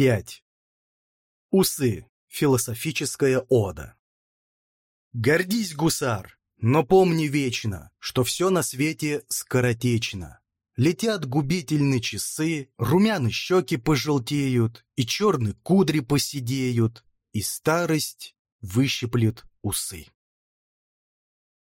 5. Усы. Философическая ода. Гордись, гусар, но помни вечно, что все на свете скоротечно. Летят губительные часы, румяны щеки пожелтеют, и черные кудри поседеют, и старость выщиплет усы.